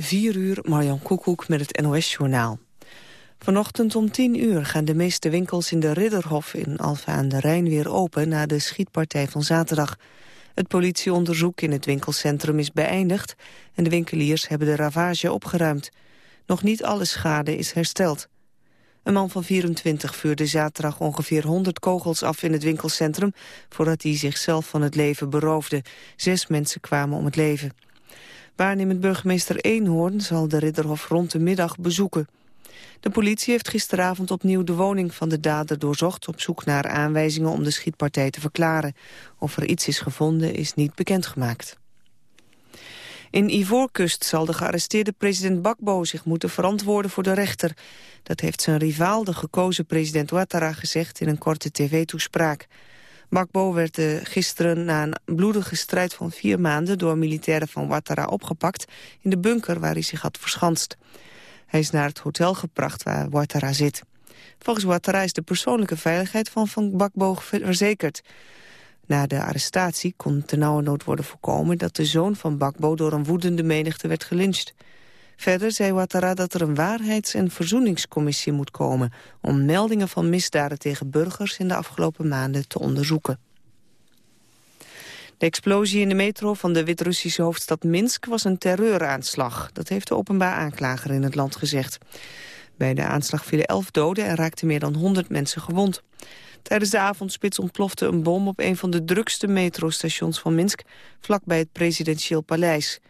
4 uur, Marjan Koekoek met het NOS-journaal. Vanochtend om 10 uur gaan de meeste winkels in de Ridderhof in Alfa aan de Rijn weer open na de schietpartij van zaterdag. Het politieonderzoek in het winkelcentrum is beëindigd en de winkeliers hebben de ravage opgeruimd. Nog niet alle schade is hersteld. Een man van 24 vuurde zaterdag ongeveer 100 kogels af in het winkelcentrum... voordat hij zichzelf van het leven beroofde. Zes mensen kwamen om het leven. Waarnemend burgemeester Eenhoorn zal de Ridderhof rond de middag bezoeken. De politie heeft gisteravond opnieuw de woning van de dader doorzocht... op zoek naar aanwijzingen om de schietpartij te verklaren. Of er iets is gevonden is niet bekendgemaakt. In Ivoorkust zal de gearresteerde president Bakbo zich moeten verantwoorden voor de rechter. Dat heeft zijn rivaal, de gekozen president Ouattara, gezegd in een korte tv-toespraak. Bakbo werd uh, gisteren na een bloedige strijd van vier maanden... door militairen van Ouattara opgepakt in de bunker waar hij zich had verschanst. Hij is naar het hotel gebracht waar Ouattara zit. Volgens Ouattara is de persoonlijke veiligheid van Van Bakbo verzekerd. Na de arrestatie kon nood worden voorkomen dat de zoon van Bakbo door een woedende menigte werd gelyncht. Verder zei Ouattara dat er een waarheids- en verzoeningscommissie moet komen... om meldingen van misdaden tegen burgers in de afgelopen maanden te onderzoeken. De explosie in de metro van de Wit-Russische hoofdstad Minsk was een terreuraanslag. Dat heeft de openbaar aanklager in het land gezegd. Bij de aanslag vielen elf doden en raakten meer dan 100 mensen gewond. Tijdens de avondspits ontplofte een bom op een van de drukste metrostations van Minsk, vlakbij het presidentieel paleis.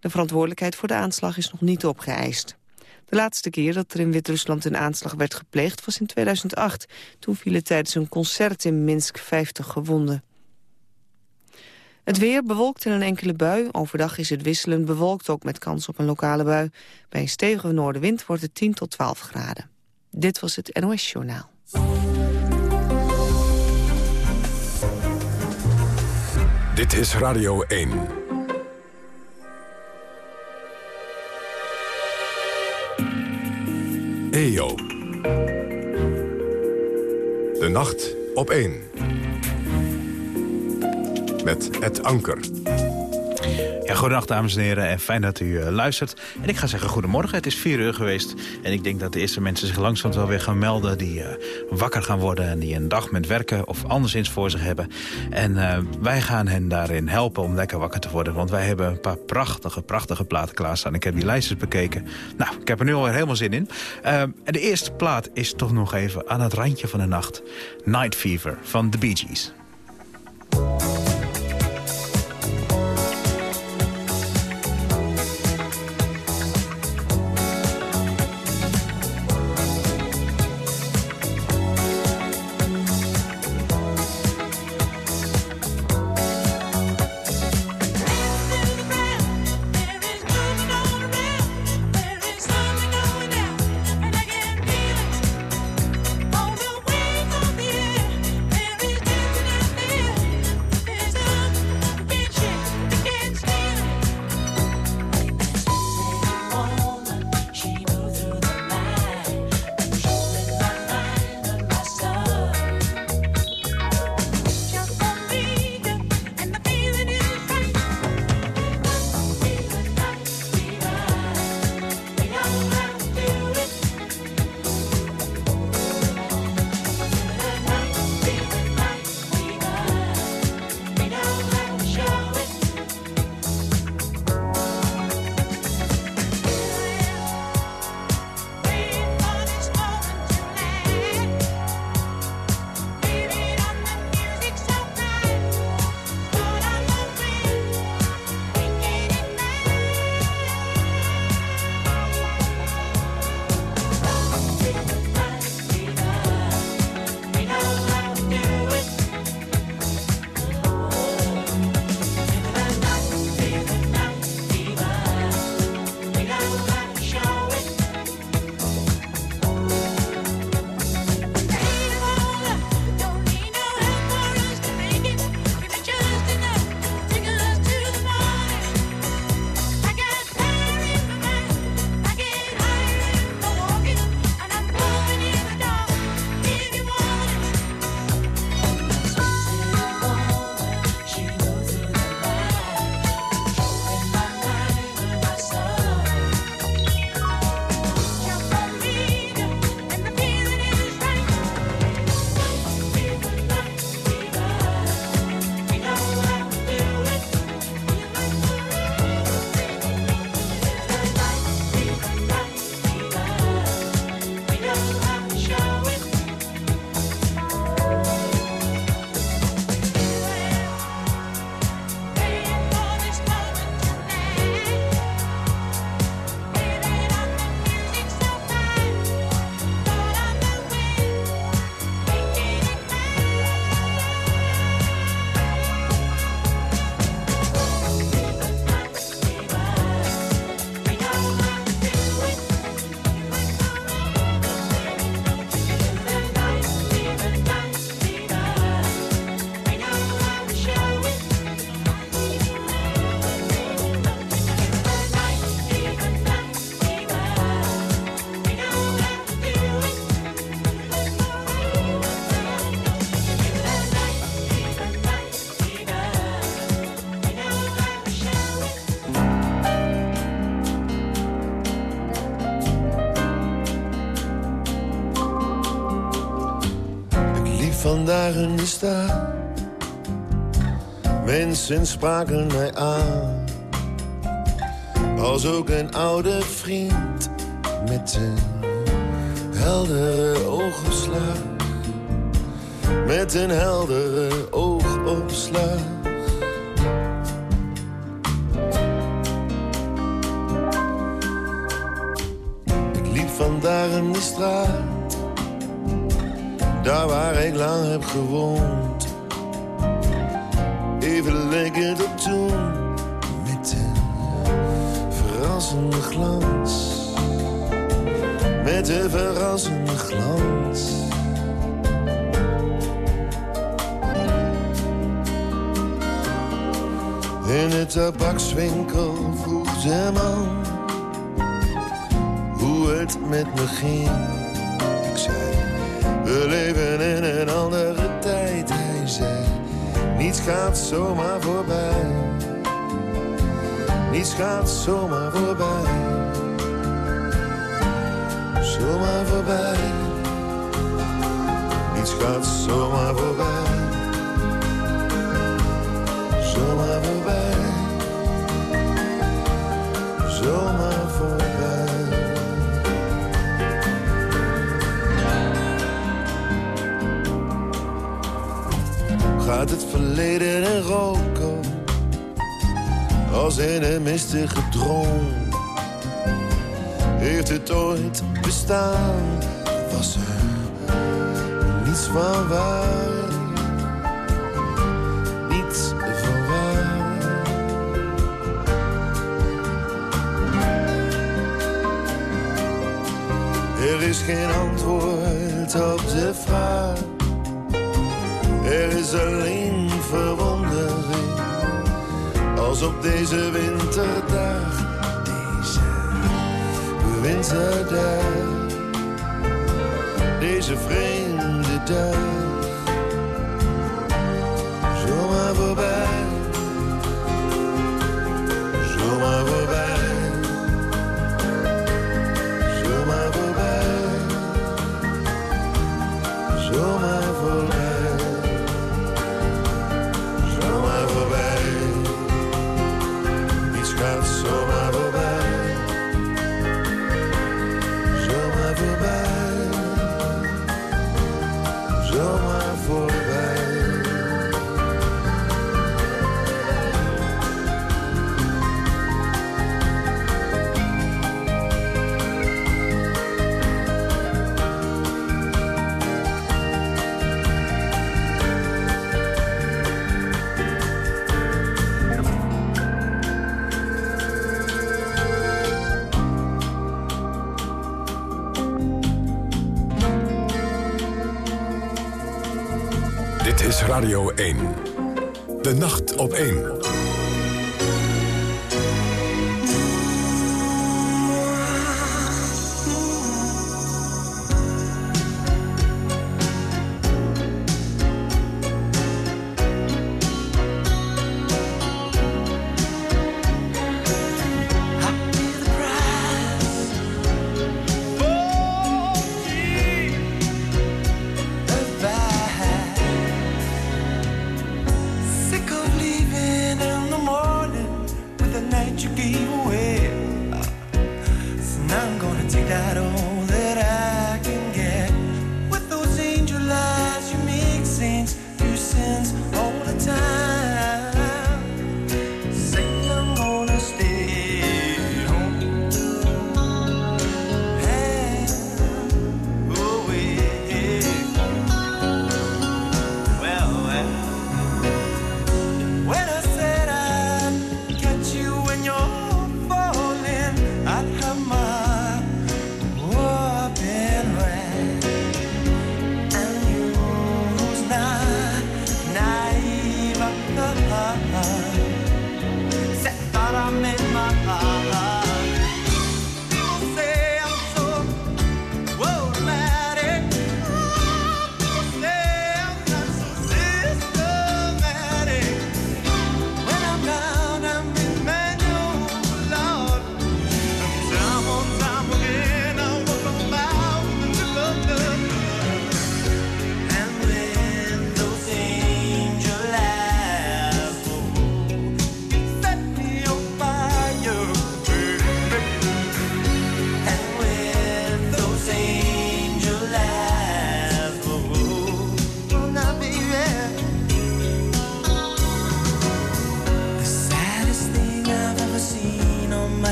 De verantwoordelijkheid voor de aanslag is nog niet opgeëist. De laatste keer dat er in Wit-Rusland een aanslag werd gepleegd was in 2008. Toen vielen tijdens een concert in Minsk 50 gewonden. Het weer bewolkt in een enkele bui. Overdag is het wisselend bewolkt, ook met kans op een lokale bui. Bij een stevige noordenwind wordt het 10 tot 12 graden. Dit was het NOS Journaal. Dit is Radio 1. EO. De nacht op 1. Met het anker. Ja, dames en heren en fijn dat u uh, luistert. En ik ga zeggen goedemorgen, het is vier uur geweest. En ik denk dat de eerste mensen zich langzaam wel weer gaan melden... die uh, wakker gaan worden en die een dag met werken of anderszins voor zich hebben. En uh, wij gaan hen daarin helpen om lekker wakker te worden. Want wij hebben een paar prachtige, prachtige platen klaarstaan. Ik heb die lijstjes bekeken. Nou, ik heb er nu alweer helemaal zin in. en de eerste plaat is toch nog even aan het randje van de nacht. Night Fever van The Bee Gees. Mensen spraken mij aan. Als ook een oude vriend met een heldere oogopslag. Met een heldere oogopslag. Ik liep vandaag in de straat. Daar waar ik lang heb gewoond. Even het op toen. Met een verrassende glans. Met een verrassende glans. In de tabakswinkel vroeg de man hoe het met me ging. Ik zei, gaat zomaar voorbij. Niets gaat zomaar voorbij. Zomaar voorbij. Niets gaat zomaar voorbij. Zomaar voorbij. Zomaar voorbij. Het verleden en roken als in een mistige droom? Heeft het ooit bestaan? Was er niets van waar? Niets van waar? Er is geen antwoord op de vraag. Er is alleen verwondering. Als op deze winterdag. Deze winterdag. Deze vreemde dag. Zomaar voorbij. Zomaar voorbij. Radio 1. De nacht op 1.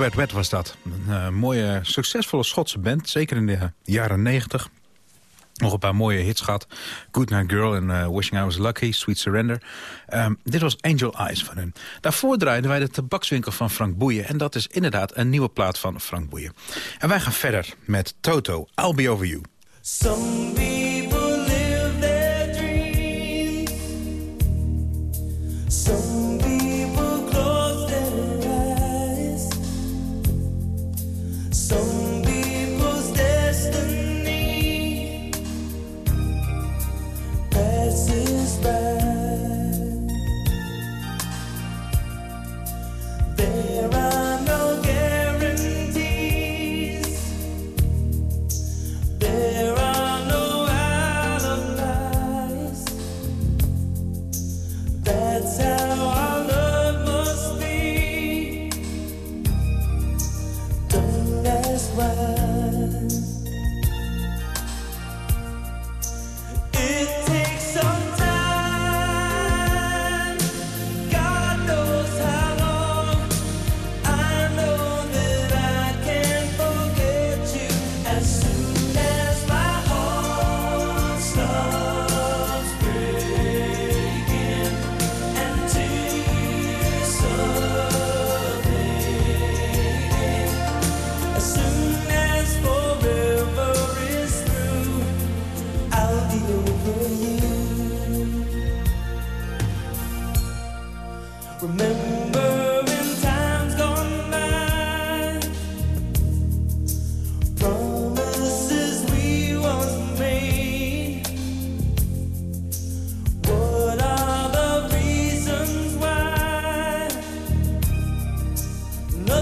Red Wet was dat. Een eh, mooie, succesvolle Schotse band, zeker in de jaren 90. Nog een paar mooie hits gehad. Goodnight Girl en eh, Wishing I Was Lucky, Sweet Surrender. Ehm, dit was Angel Eyes van hun. Daarvoor draaiden wij de tabakswinkel van Frank Boeien. En dat is inderdaad een nieuwe plaat van Frank Boeien. En wij gaan verder met Toto, I'll Be Over You.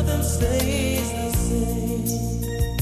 them stays the.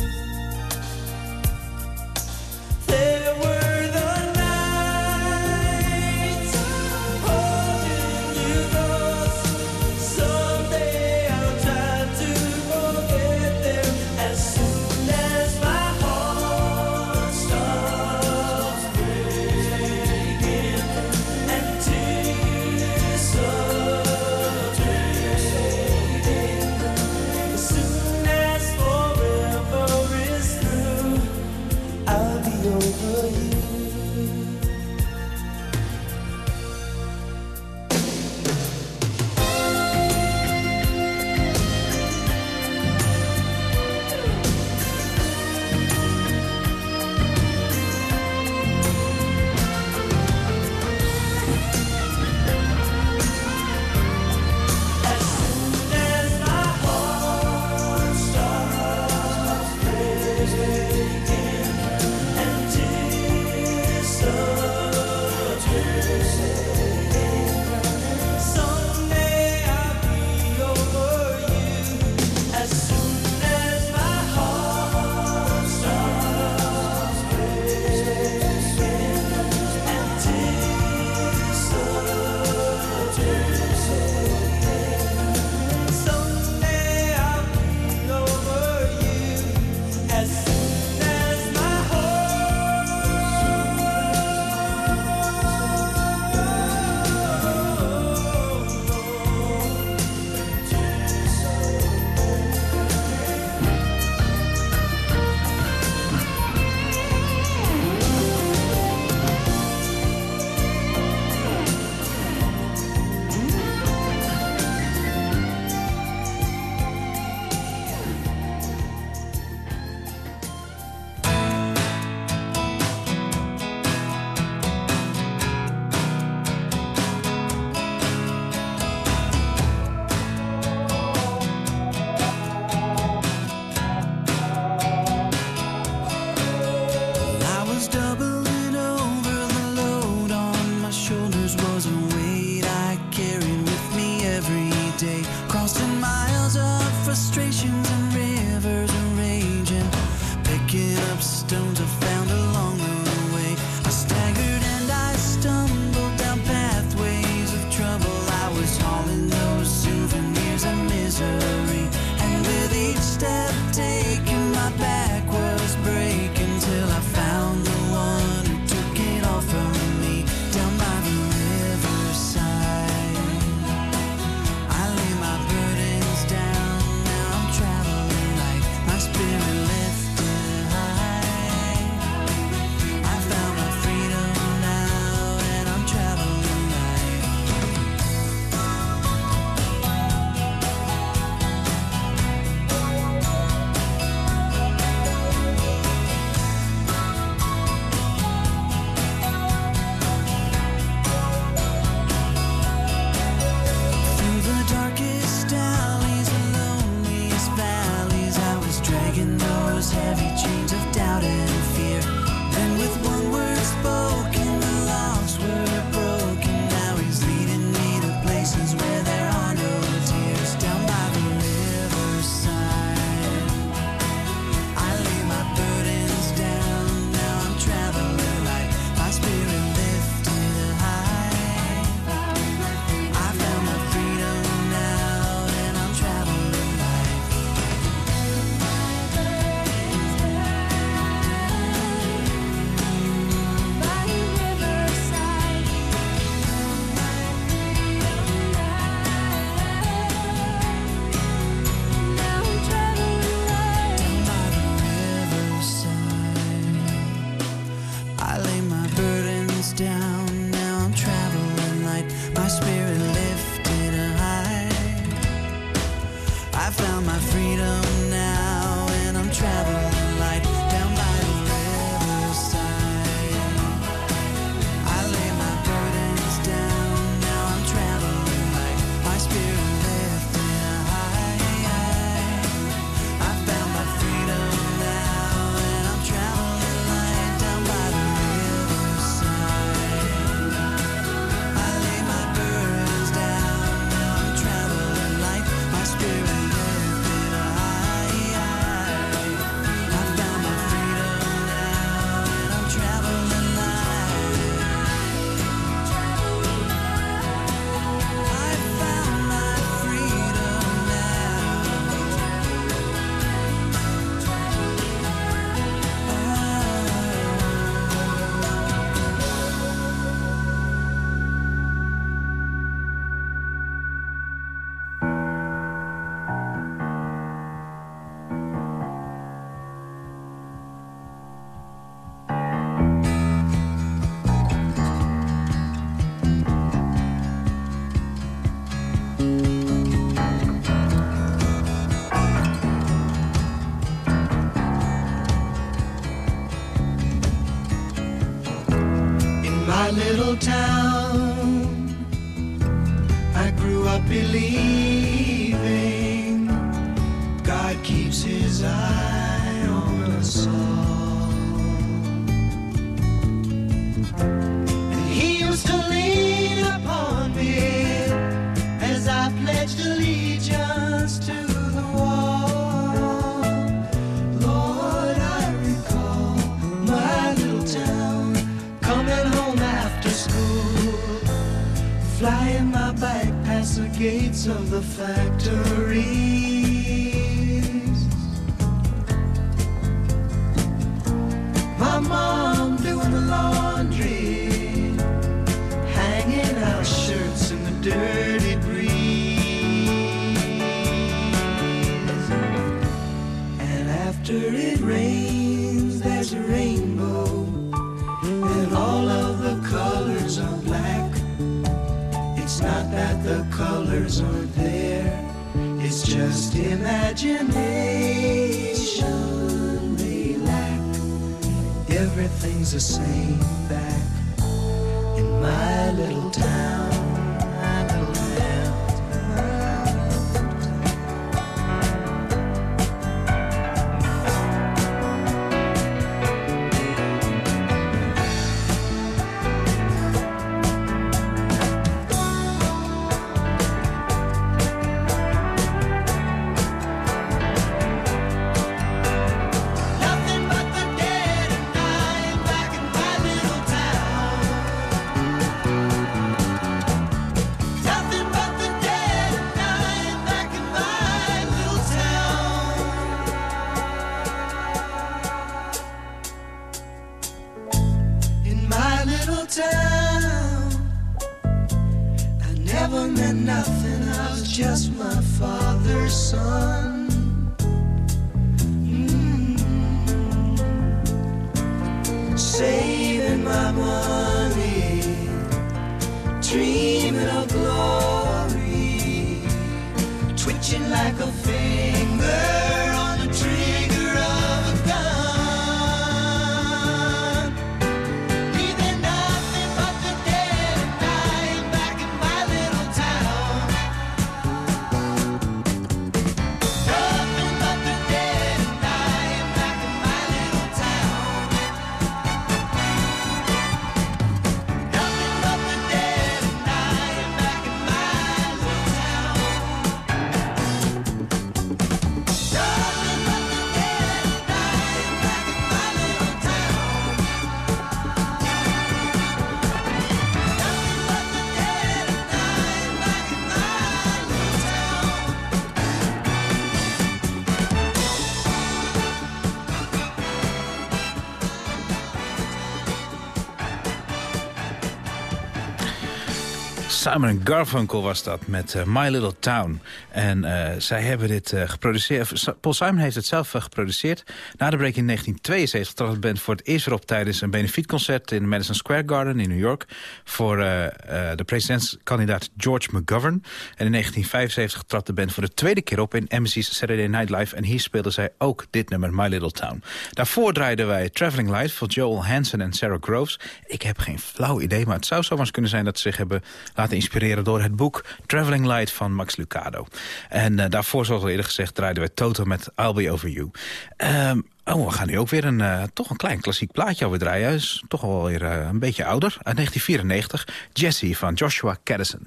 Simon Garfunkel was dat met eh, My Little Town. En eh, zij hebben dit eh, geproduceerd. Paul Simon heeft het zelf geproduceerd. Na de break in 1972 trad de band voor het eerst weer op tijdens een benefietconcert in Madison Square Garden in New York. Voor de presidentskandidaat George McGovern. En in 1975 trad de band voor de tweede keer op in NBC's Saturday Night Live. En hier speelden zij ook dit nummer, My Little Town. Daarvoor draaiden wij Traveling Light van Joel Hansen en Sarah Groves. Ik heb geen flauw idee, maar het zou zomaar kunnen zijn dat ze zich hebben laten inspireren door het boek Traveling Light van Max Lucado. En eh, daarvoor, zoals al eerder gezegd, draaiden we Toto met I'll Be Over You. Ehm, oh, we gaan nu ook weer een, eh, toch een klein klassiek plaatje alweer draaien. Toch wel weer eh, een beetje ouder, uit 1994. Jesse van Joshua Caddison.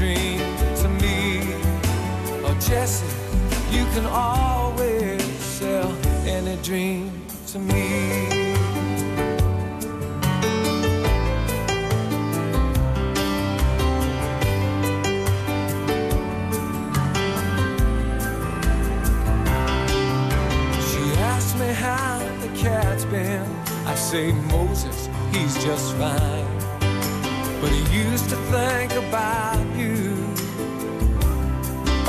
to me. Oh, Jesse, you can always sell any dream to me. She asked me how the cat's been. I say, Moses, he's just fine. But he used to think about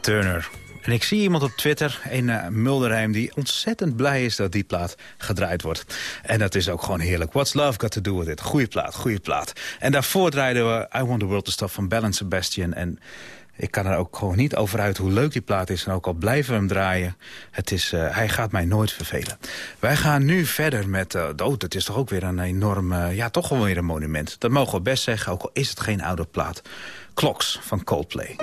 Turner. En ik zie iemand op Twitter, een eh, Mulderheim, die ontzettend blij is dat die plaat gedraaid wordt. En dat is ook gewoon heerlijk. What's Love Got To Do With It? Goeie plaat, goede plaat. En daarvoor draaiden we I Want The World To Stop van Balance Sebastian. En ik kan er ook gewoon niet over uit hoe leuk die plaat is. En ook al blijven we hem draaien, het is, eh, hij gaat mij nooit vervelen. Wij gaan nu verder met... Uh, oh, dat is toch ook weer een enorm... Eh, ja, toch wel weer een monument. Dat mogen we best zeggen, ook al is het geen oude plaat. Clocks van Coldplay.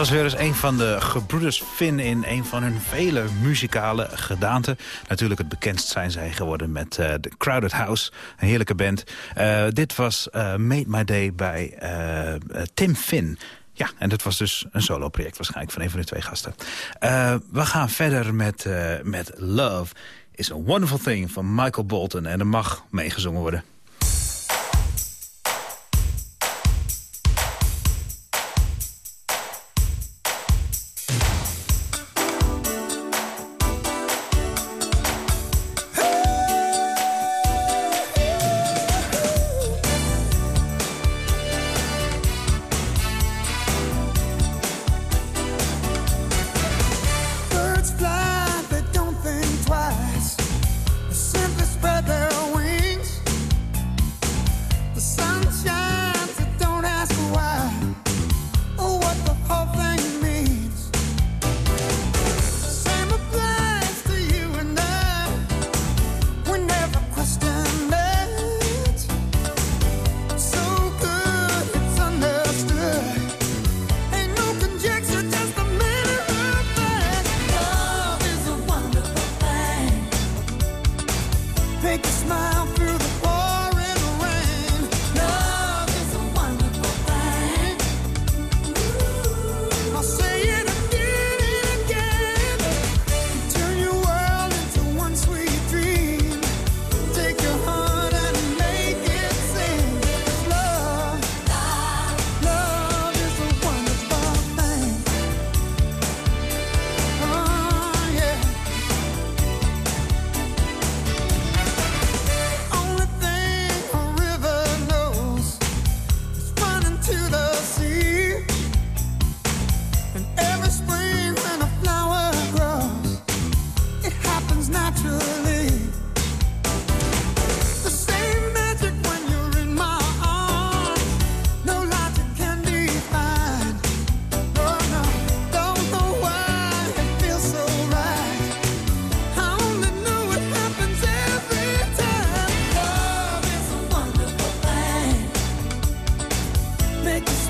Was weer eens een van de gebroeders Finn in een van hun vele muzikale gedaanten. Natuurlijk het bekendst zijn zij geworden met eh The Crowded House, een heerlijke band. Eh, dit was eh, Made My Day bij eh, eh, Tim Finn. Ja, en dat was dus een solo-project waarschijnlijk van een van de twee gasten. Eh, we gaan verder met, eh, met Love is a Wonderful Thing van Michael Bolton. En er mag meegezongen worden.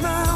smile.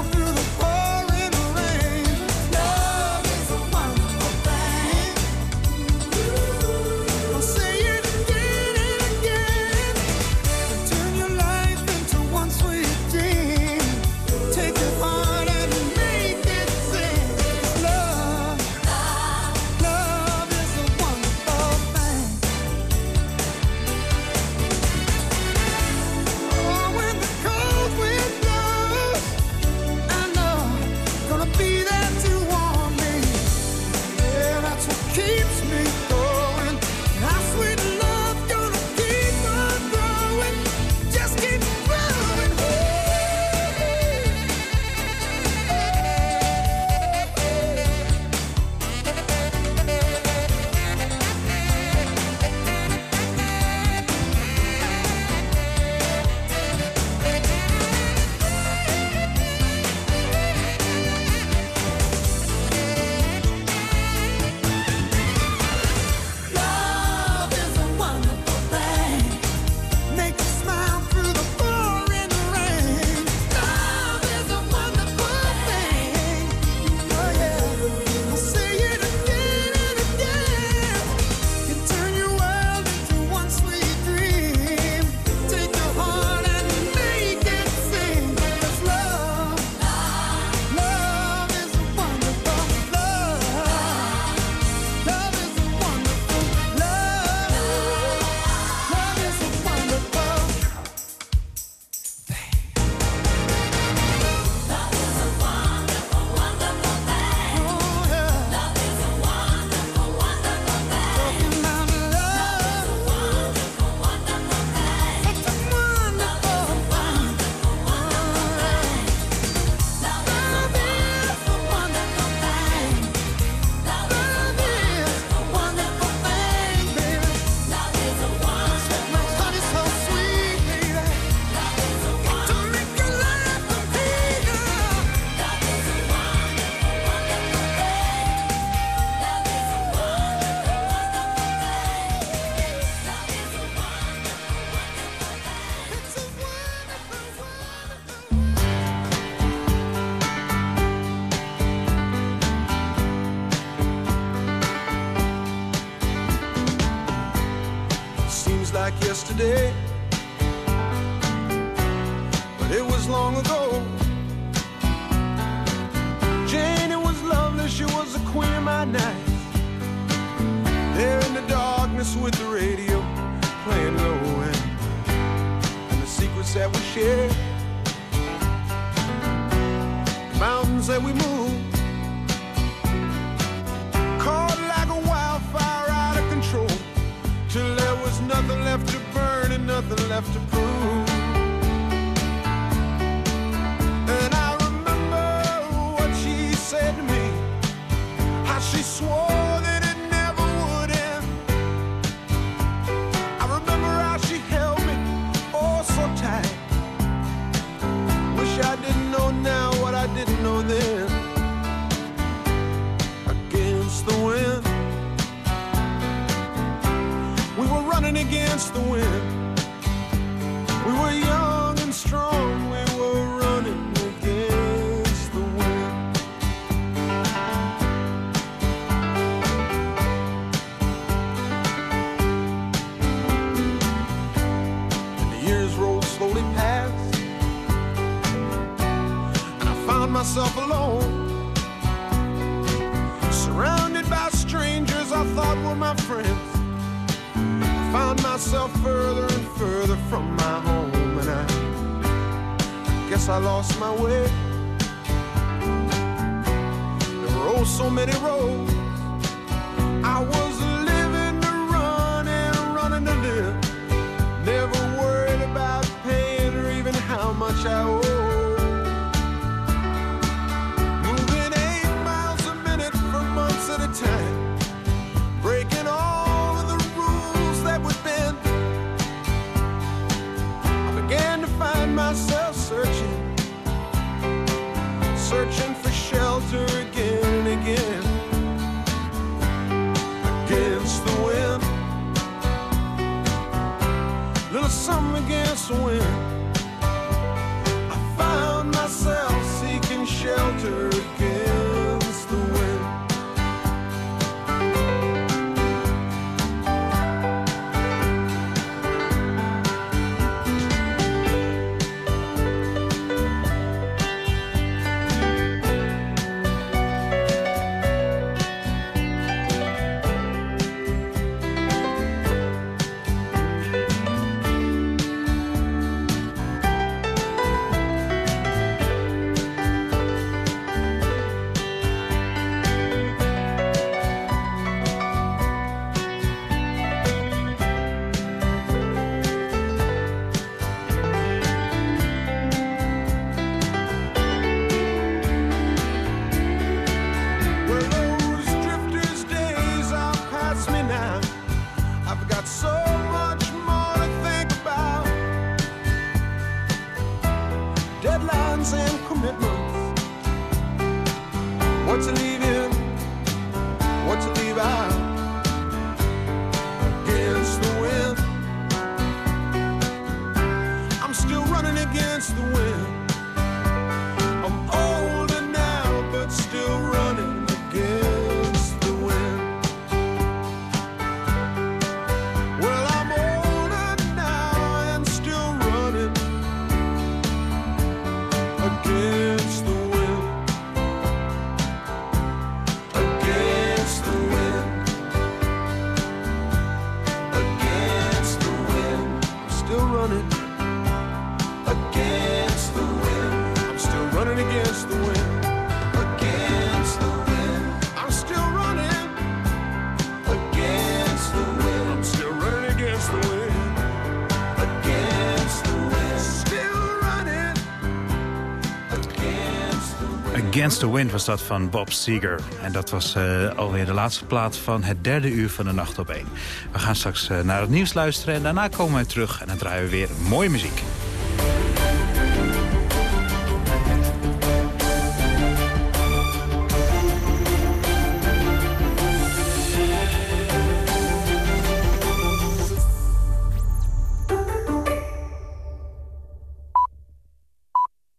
Against the Wind was dat van Bob Seger. En dat was eh, alweer de laatste plaat van het derde uur van de Nacht op 1. We gaan straks eh, naar het nieuws luisteren en daarna komen we terug... en dan draaien we weer mooie muziek.